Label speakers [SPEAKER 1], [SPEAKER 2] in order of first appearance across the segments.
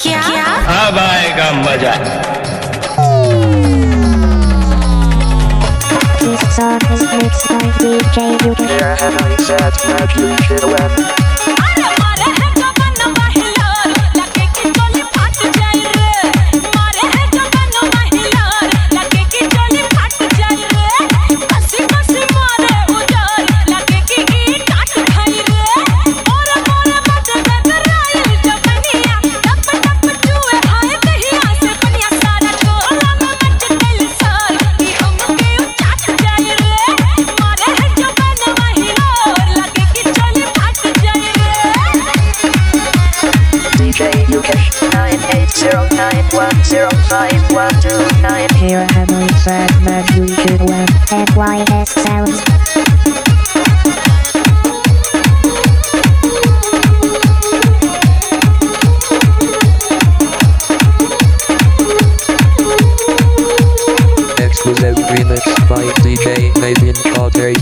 [SPEAKER 1] क्या
[SPEAKER 2] अब आएगा मजा
[SPEAKER 3] This song is mixed by DJ Lucas.
[SPEAKER 4] Yeah, Henry said, Mad you shit away. 98091051229.
[SPEAKER 3] Khairahani said Mad you shit away. MYS sounds.
[SPEAKER 4] Exclusive remix by DJ Nabeene Chaudhary.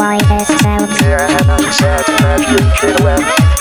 [SPEAKER 4] YSL. Yeah, and I said to you could left.